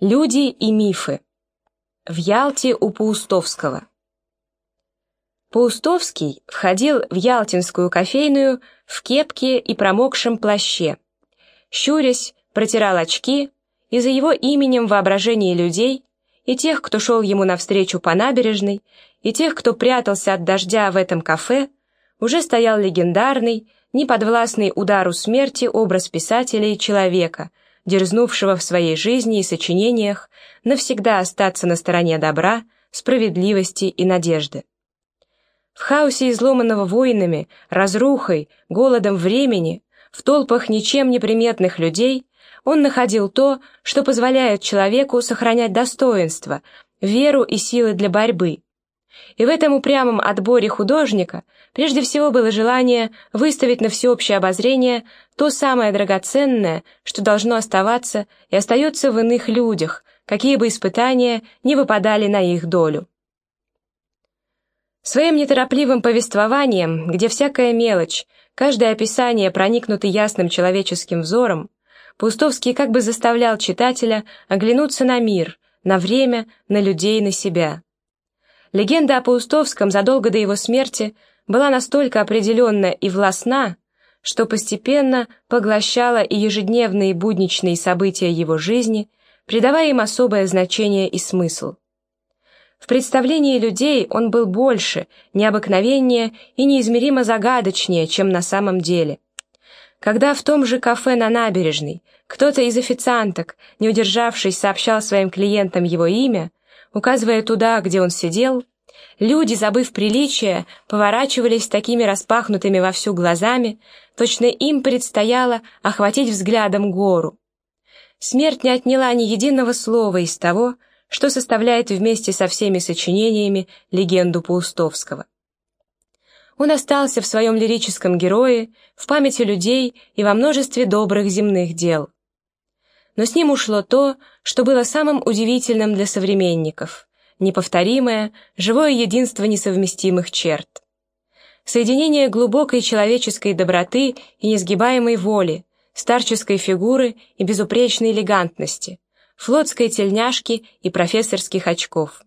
Люди и мифы. В Ялте у Паустовского. Паустовский входил в ялтинскую кофейную в кепке и промокшем плаще. Щурясь, протирал очки, и за его именем воображение людей, и тех, кто шел ему навстречу по набережной, и тех, кто прятался от дождя в этом кафе, уже стоял легендарный, неподвластный удару смерти образ писателя и человека — дерзнувшего в своей жизни и сочинениях навсегда остаться на стороне добра, справедливости и надежды. В хаосе изломанного войнами, разрухой, голодом времени, в толпах ничем не приметных людей он находил то, что позволяет человеку сохранять достоинство, веру и силы для борьбы, и в этом упрямом отборе художника прежде всего было желание выставить на всеобщее обозрение то самое драгоценное, что должно оставаться и остается в иных людях, какие бы испытания не выпадали на их долю. Своим неторопливым повествованием, где всякая мелочь, каждое описание проникнуто ясным человеческим взором, Пустовский как бы заставлял читателя оглянуться на мир, на время, на людей, на себя. Легенда о Паустовском задолго до его смерти была настолько определенна и властна, что постепенно поглощала и ежедневные будничные события его жизни, придавая им особое значение и смысл. В представлении людей он был больше, необыкновеннее и неизмеримо загадочнее, чем на самом деле. Когда в том же кафе на набережной кто-то из официанток, не удержавшись, сообщал своим клиентам его имя, Указывая туда, где он сидел, люди, забыв приличия, поворачивались такими распахнутыми во всю глазами, точно им предстояло охватить взглядом гору. Смерть не отняла ни единого слова из того, что составляет вместе со всеми сочинениями легенду Паустовского. Он остался в своем лирическом герое, в памяти людей и во множестве добрых земных дел но с ним ушло то, что было самым удивительным для современников — неповторимое, живое единство несовместимых черт. Соединение глубокой человеческой доброты и несгибаемой воли, старческой фигуры и безупречной элегантности, флотской тельняшки и профессорских очков.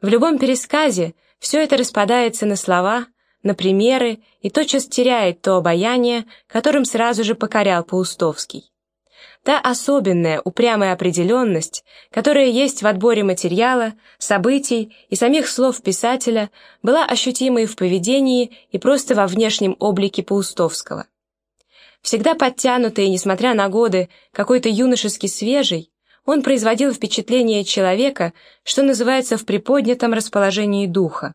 В любом пересказе все это распадается на слова, на примеры и тотчас теряет то обаяние, которым сразу же покорял Паустовский. Та особенная, упрямая определенность, которая есть в отборе материала, событий и самих слов писателя, была ощутима и в поведении, и просто во внешнем облике Паустовского. Всегда подтянутый, несмотря на годы, какой-то юношески свежий, он производил впечатление человека, что называется в приподнятом расположении духа.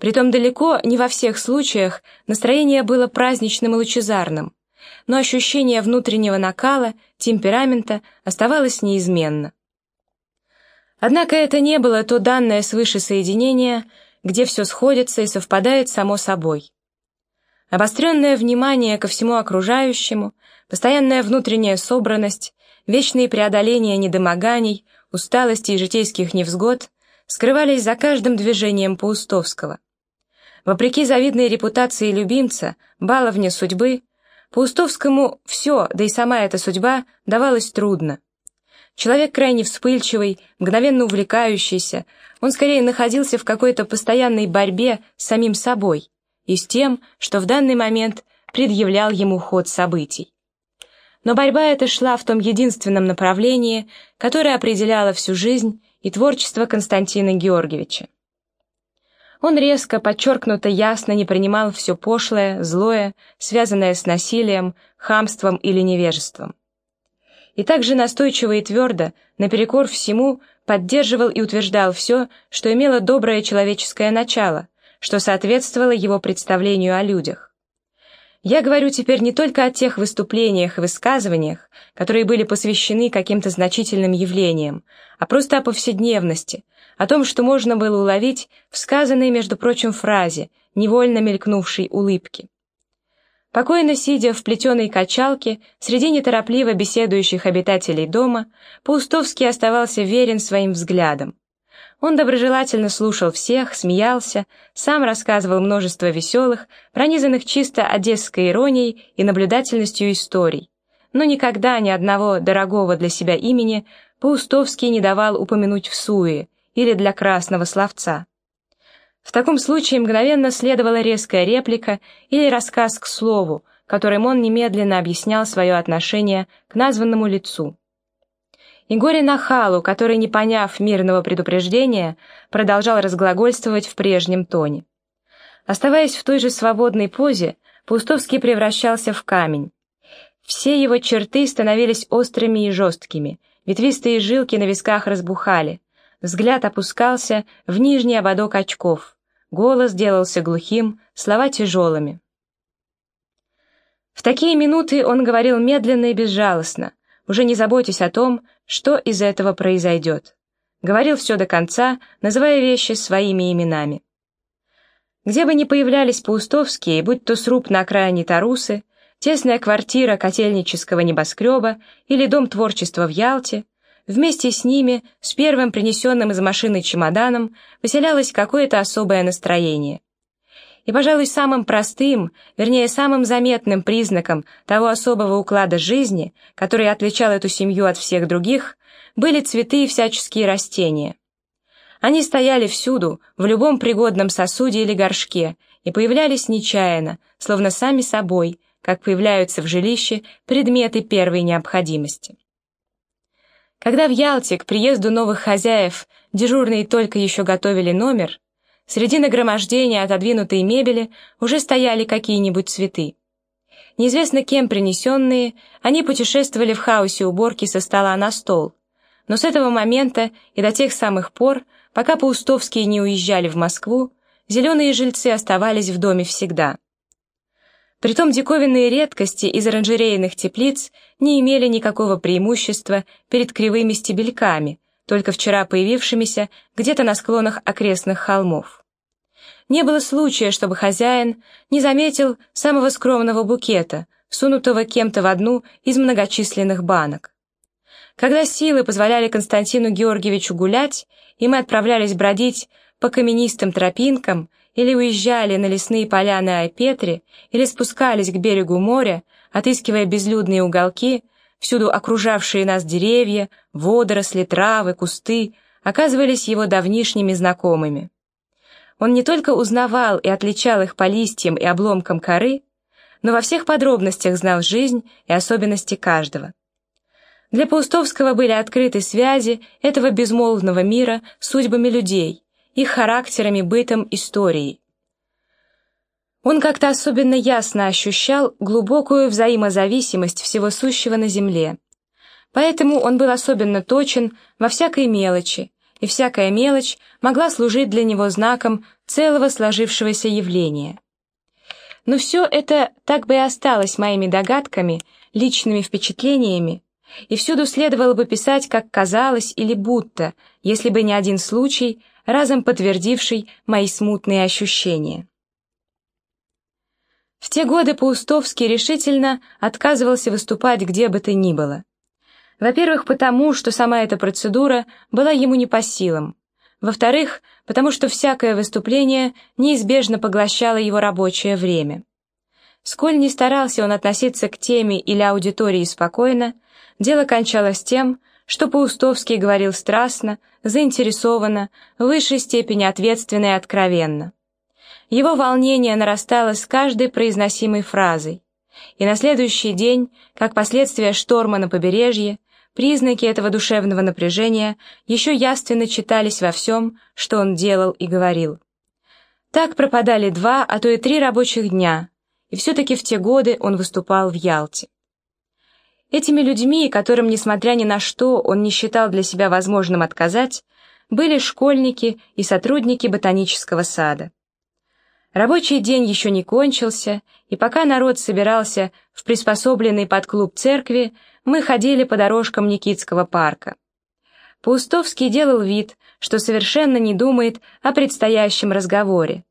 Притом далеко не во всех случаях настроение было праздничным и лучезарным, но ощущение внутреннего накала, темперамента оставалось неизменно. Однако это не было то данное свыше соединение, где все сходится и совпадает само собой. Обостренное внимание ко всему окружающему, постоянная внутренняя собранность, вечные преодоления недомоганий, усталости и житейских невзгод скрывались за каждым движением Паустовского. Вопреки завидной репутации любимца, баловня судьбы, Паустовскому все, да и сама эта судьба, давалась трудно. Человек крайне вспыльчивый, мгновенно увлекающийся, он скорее находился в какой-то постоянной борьбе с самим собой и с тем, что в данный момент предъявлял ему ход событий. Но борьба эта шла в том единственном направлении, которое определяло всю жизнь и творчество Константина Георгиевича. Он резко, подчеркнуто ясно не принимал все пошлое, злое, связанное с насилием, хамством или невежеством. И также настойчиво и твердо, наперекор всему, поддерживал и утверждал все, что имело доброе человеческое начало, что соответствовало его представлению о людях. Я говорю теперь не только о тех выступлениях и высказываниях, которые были посвящены каким-то значительным явлениям, а просто о повседневности, о том, что можно было уловить в сказанной, между прочим, фразе, невольно мелькнувшей улыбки. Покойно сидя в плетеной качалке среди неторопливо беседующих обитателей дома, Паустовский оставался верен своим взглядам. Он доброжелательно слушал всех, смеялся, сам рассказывал множество веселых, пронизанных чисто одесской иронией и наблюдательностью историй, но никогда ни одного дорогого для себя имени Паустовский не давал упомянуть в суе или для красного словца. В таком случае мгновенно следовала резкая реплика или рассказ к слову, которым он немедленно объяснял свое отношение к названному лицу. И горе нахалу, который, не поняв мирного предупреждения, продолжал разглагольствовать в прежнем тоне. Оставаясь в той же свободной позе, Пустовский превращался в камень. Все его черты становились острыми и жесткими, ветвистые жилки на висках разбухали, взгляд опускался в нижний ободок очков, голос делался глухим, слова тяжелыми. В такие минуты он говорил медленно и безжалостно, уже не заботясь о том, что из этого произойдет. Говорил все до конца, называя вещи своими именами. Где бы ни появлялись паустовские, будь то сруб на окраине Тарусы, тесная квартира котельнического небоскреба или дом творчества в Ялте, вместе с ними, с первым принесенным из машины чемоданом, поселялось какое-то особое настроение. И, пожалуй, самым простым, вернее, самым заметным признаком того особого уклада жизни, который отличал эту семью от всех других, были цветы и всяческие растения. Они стояли всюду, в любом пригодном сосуде или горшке, и появлялись нечаянно, словно сами собой, как появляются в жилище предметы первой необходимости. Когда в Ялте к приезду новых хозяев дежурные только еще готовили номер, Среди нагромождения отодвинутой мебели уже стояли какие-нибудь цветы. Неизвестно кем принесенные, они путешествовали в хаосе уборки со стола на стол. Но с этого момента и до тех самых пор, пока Паустовские не уезжали в Москву, зеленые жильцы оставались в доме всегда. Притом диковинные редкости из оранжерейных теплиц не имели никакого преимущества перед кривыми стебельками, только вчера появившимися где-то на склонах окрестных холмов. Не было случая, чтобы хозяин не заметил самого скромного букета, сунутого кем-то в одну из многочисленных банок. Когда силы позволяли Константину Георгиевичу гулять, и мы отправлялись бродить по каменистым тропинкам, или уезжали на лесные поляны Айпетри, или спускались к берегу моря, отыскивая безлюдные уголки, всюду окружавшие нас деревья, водоросли, травы, кусты, оказывались его давнишними знакомыми. Он не только узнавал и отличал их по листьям и обломкам коры, но во всех подробностях знал жизнь и особенности каждого. Для Паустовского были открыты связи этого безмолвного мира с судьбами людей, их характерами, бытом, историей. Он как-то особенно ясно ощущал глубокую взаимозависимость всего сущего на Земле. Поэтому он был особенно точен во всякой мелочи, и всякая мелочь могла служить для него знаком целого сложившегося явления. Но все это так бы и осталось моими догадками, личными впечатлениями, и всюду следовало бы писать, как казалось или будто, если бы не один случай, разом подтвердивший мои смутные ощущения. В те годы Паустовский решительно отказывался выступать где бы то ни было. Во-первых, потому, что сама эта процедура была ему не по силам. Во-вторых, потому что всякое выступление неизбежно поглощало его рабочее время. Сколь не старался он относиться к теме или аудитории спокойно, дело кончалось тем, что Паустовский говорил страстно, заинтересованно, в высшей степени ответственно и откровенно. Его волнение нарастало с каждой произносимой фразой, и на следующий день, как последствие шторма на побережье, Признаки этого душевного напряжения еще яственно читались во всем, что он делал и говорил. Так пропадали два, а то и три рабочих дня, и все-таки в те годы он выступал в Ялте. Этими людьми, которым, несмотря ни на что, он не считал для себя возможным отказать, были школьники и сотрудники ботанического сада. Рабочий день еще не кончился, и пока народ собирался в приспособленный под клуб церкви, мы ходили по дорожкам Никитского парка. Паустовский делал вид, что совершенно не думает о предстоящем разговоре.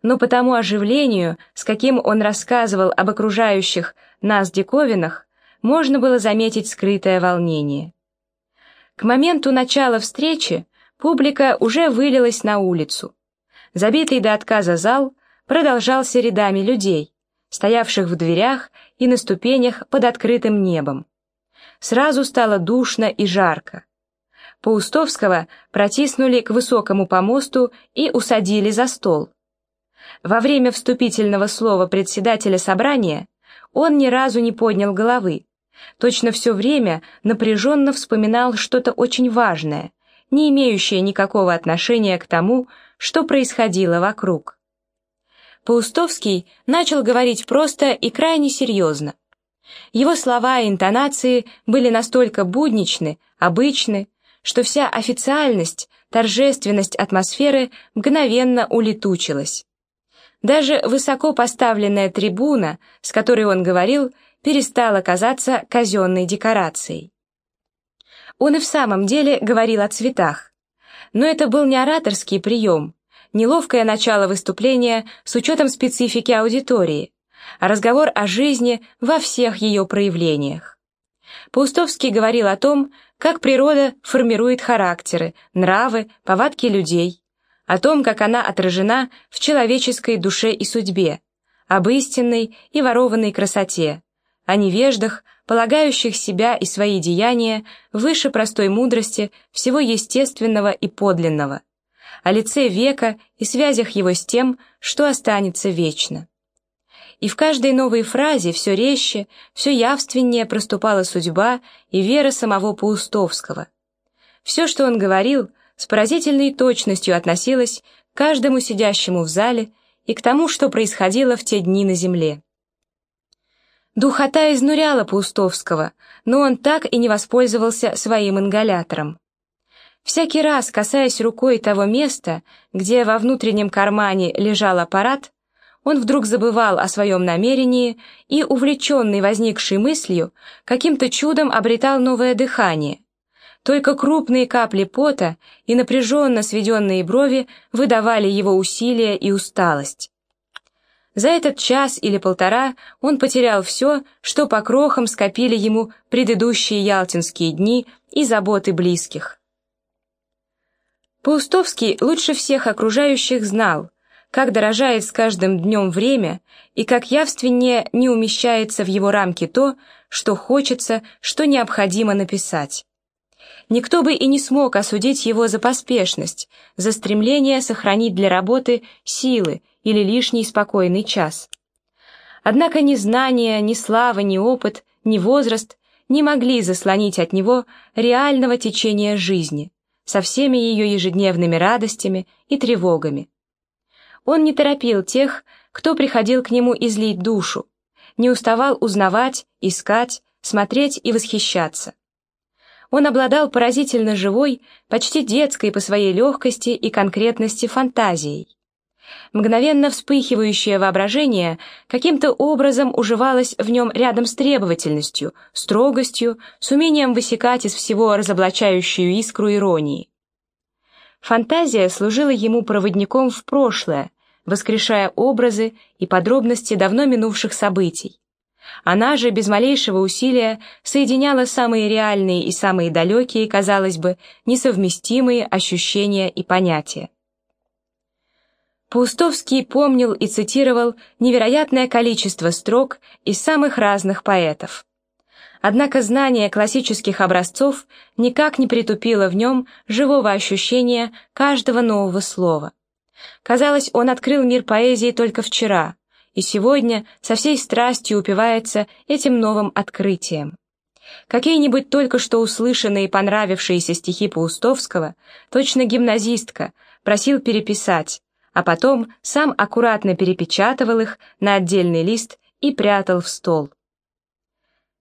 Но по тому оживлению, с каким он рассказывал об окружающих нас диковинах, можно было заметить скрытое волнение. К моменту начала встречи публика уже вылилась на улицу. Забитый до отказа зал продолжался рядами людей, стоявших в дверях и на ступенях под открытым небом. Сразу стало душно и жарко. Паустовского протиснули к высокому помосту и усадили за стол. Во время вступительного слова председателя собрания он ни разу не поднял головы, точно все время напряженно вспоминал что-то очень важное, не имеющее никакого отношения к тому, что происходило вокруг. Паустовский начал говорить просто и крайне серьезно. Его слова и интонации были настолько будничны, обычны, что вся официальность, торжественность атмосферы мгновенно улетучилась. Даже высоко поставленная трибуна, с которой он говорил, перестала казаться казенной декорацией. Он и в самом деле говорил о цветах. Но это был не ораторский прием, неловкое начало выступления с учетом специфики аудитории, а разговор о жизни во всех ее проявлениях. Паустовский говорил о том, как природа формирует характеры, нравы, повадки людей, о том, как она отражена в человеческой душе и судьбе, об истинной и ворованной красоте, о невеждах, полагающих себя и свои деяния выше простой мудрости всего естественного и подлинного, о лице века и связях его с тем, что останется вечно. И в каждой новой фразе все резче, все явственнее проступала судьба и вера самого Паустовского. Все, что он говорил, с поразительной точностью относилось к каждому сидящему в зале и к тому, что происходило в те дни на земле. Духота изнуряла Паустовского, но он так и не воспользовался своим ингалятором. Всякий раз, касаясь рукой того места, где во внутреннем кармане лежал аппарат, он вдруг забывал о своем намерении и, увлеченный возникшей мыслью, каким-то чудом обретал новое дыхание. Только крупные капли пота и напряженно сведенные брови выдавали его усилия и усталость. За этот час или полтора он потерял все, что по крохам скопили ему предыдущие ялтинские дни и заботы близких. Паустовский лучше всех окружающих знал, как дорожает с каждым днем время и как явственнее не умещается в его рамки то, что хочется, что необходимо написать. Никто бы и не смог осудить его за поспешность, за стремление сохранить для работы силы или лишний спокойный час. Однако ни знания, ни слава, ни опыт, ни возраст не могли заслонить от него реального течения жизни со всеми ее ежедневными радостями и тревогами. Он не торопил тех, кто приходил к нему излить душу, не уставал узнавать, искать, смотреть и восхищаться. Он обладал поразительно живой, почти детской по своей легкости и конкретности фантазией. Мгновенно вспыхивающее воображение каким-то образом уживалось в нем рядом с требовательностью, строгостью, с умением высекать из всего разоблачающую искру иронии. Фантазия служила ему проводником в прошлое, воскрешая образы и подробности давно минувших событий. Она же без малейшего усилия соединяла самые реальные и самые далекие, казалось бы, несовместимые ощущения и понятия. Паустовский помнил и цитировал невероятное количество строк из самых разных поэтов. Однако знание классических образцов никак не притупило в нем живого ощущения каждого нового слова. Казалось, он открыл мир поэзии только вчера, и сегодня со всей страстью упивается этим новым открытием. Какие-нибудь только что услышанные и понравившиеся стихи Паустовского, точно гимназистка, просил переписать, а потом сам аккуратно перепечатывал их на отдельный лист и прятал в стол.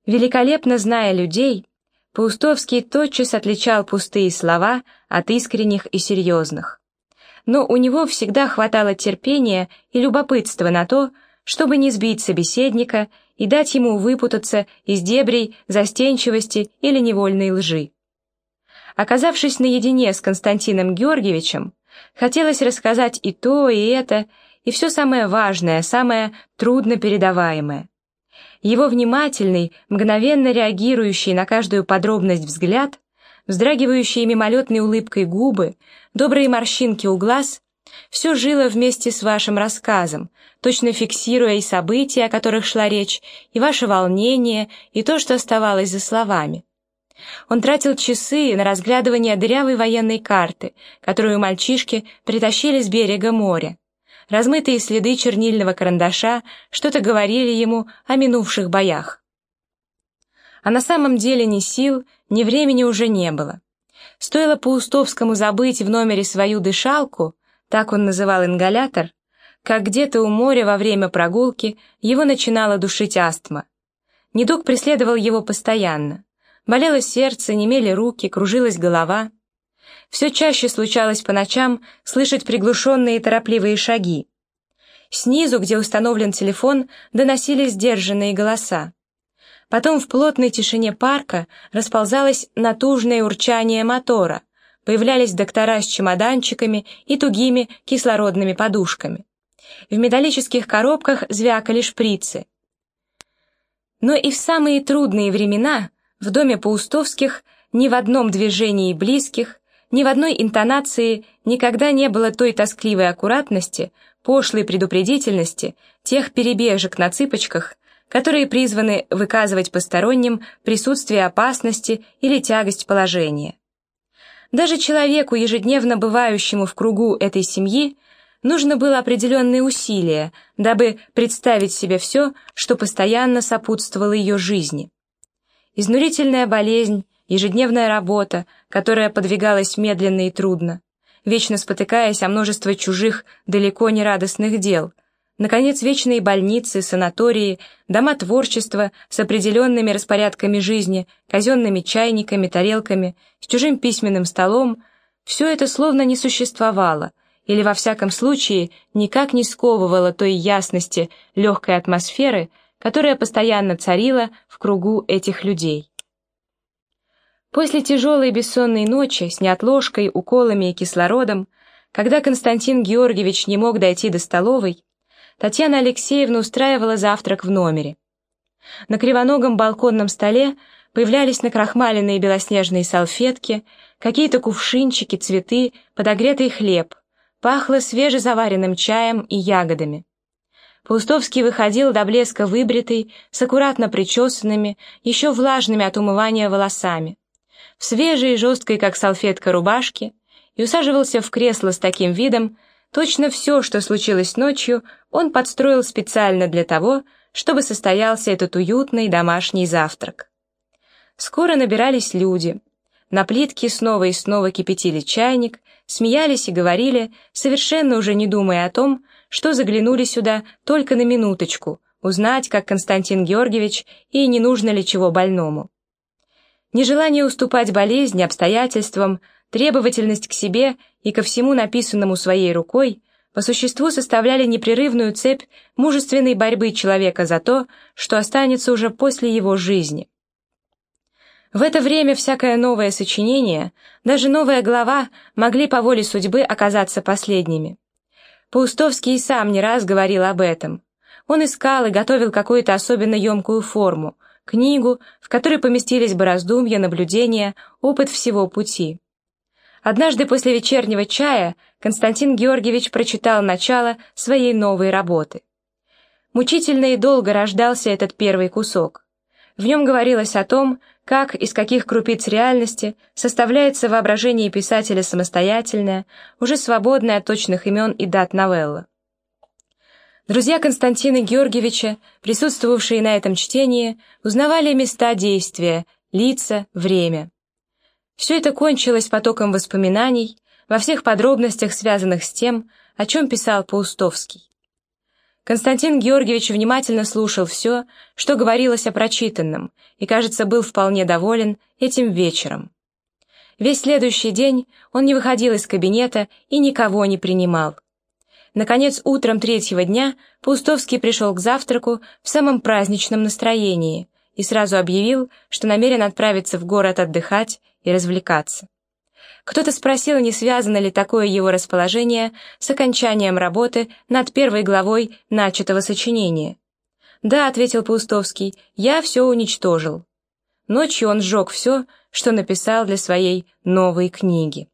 Великолепно зная людей, Паустовский тотчас отличал пустые слова от искренних и серьезных. Но у него всегда хватало терпения и любопытства на то, чтобы не сбить собеседника и дать ему выпутаться из дебрей застенчивости или невольной лжи. Оказавшись наедине с Константином Георгиевичем, Хотелось рассказать и то, и это, и все самое важное, самое трудно передаваемое. Его внимательный, мгновенно реагирующий на каждую подробность взгляд, вздрагивающие мимолетной улыбкой губы, добрые морщинки у глаз — все жило вместе с вашим рассказом, точно фиксируя и события, о которых шла речь, и ваше волнение, и то, что оставалось за словами. Он тратил часы на разглядывание дырявой военной карты, которую мальчишки притащили с берега моря. Размытые следы чернильного карандаша что-то говорили ему о минувших боях. А на самом деле ни сил, ни времени уже не было. Стоило Паустовскому забыть в номере свою дышалку, так он называл ингалятор, как где-то у моря во время прогулки его начинала душить астма. Недуг преследовал его постоянно. Болело сердце, немели руки, кружилась голова. Все чаще случалось по ночам слышать приглушенные торопливые шаги. Снизу, где установлен телефон, доносились сдержанные голоса. Потом в плотной тишине парка расползалось натужное урчание мотора, появлялись доктора с чемоданчиками и тугими кислородными подушками. В металлических коробках звякали шприцы. Но и в самые трудные времена в доме Паустовских ни в одном движении близких, ни в одной интонации никогда не было той тоскливой аккуратности, пошлой предупредительности, тех перебежек на цыпочках, которые призваны выказывать посторонним присутствие опасности или тягость положения. Даже человеку, ежедневно бывающему в кругу этой семьи, нужно было определенные усилия, дабы представить себе все, что постоянно сопутствовало ее жизни. Изнурительная болезнь, ежедневная работа, которая подвигалась медленно и трудно, вечно спотыкаясь о множество чужих, далеко не радостных дел, наконец, вечные больницы, санатории, дома творчества с определенными распорядками жизни, казенными чайниками, тарелками, с чужим письменным столом, все это словно не существовало, или, во всяком случае, никак не сковывало той ясности, легкой атмосферы, которая постоянно царила в кругу этих людей. После тяжелой бессонной ночи с неотложкой, уколами и кислородом, когда Константин Георгиевич не мог дойти до столовой, Татьяна Алексеевна устраивала завтрак в номере. На кривоногом балконном столе появлялись накрахмаленные белоснежные салфетки, какие-то кувшинчики, цветы, подогретый хлеб, пахло свежезаваренным чаем и ягодами. Паустовский выходил до блеска выбритый, с аккуратно причесанными, еще влажными от умывания волосами, в свежей и жесткой, как салфетка, рубашке, и усаживался в кресло с таким видом, точно все, что случилось ночью, он подстроил специально для того, чтобы состоялся этот уютный домашний завтрак. Скоро набирались люди. На плитке снова и снова кипятили чайник, смеялись и говорили, совершенно уже не думая о том, что заглянули сюда только на минуточку, узнать, как Константин Георгиевич и не нужно ли чего больному. Нежелание уступать болезни, обстоятельствам, требовательность к себе и ко всему написанному своей рукой по существу составляли непрерывную цепь мужественной борьбы человека за то, что останется уже после его жизни. В это время всякое новое сочинение, даже новая глава могли по воле судьбы оказаться последними. Паустовский и сам не раз говорил об этом. Он искал и готовил какую-то особенно емкую форму, книгу, в которой поместились бы раздумья, наблюдения, опыт всего пути. Однажды после вечернего чая Константин Георгиевич прочитал начало своей новой работы. Мучительно и долго рождался этот первый кусок. В нем говорилось о том, как, из каких крупиц реальности составляется воображение писателя самостоятельная, уже свободная от точных имен и дат новелла. Друзья Константина Георгиевича, присутствовавшие на этом чтении, узнавали места действия, лица, время. Все это кончилось потоком воспоминаний, во всех подробностях, связанных с тем, о чем писал Паустовский. Константин Георгиевич внимательно слушал все, что говорилось о прочитанном, и, кажется, был вполне доволен этим вечером. Весь следующий день он не выходил из кабинета и никого не принимал. Наконец, утром третьего дня Паустовский пришел к завтраку в самом праздничном настроении и сразу объявил, что намерен отправиться в город отдыхать и развлекаться. Кто-то спросил, не связано ли такое его расположение с окончанием работы над первой главой начатого сочинения. «Да», — ответил Паустовский, — «я все уничтожил». Ночью он сжег все, что написал для своей новой книги.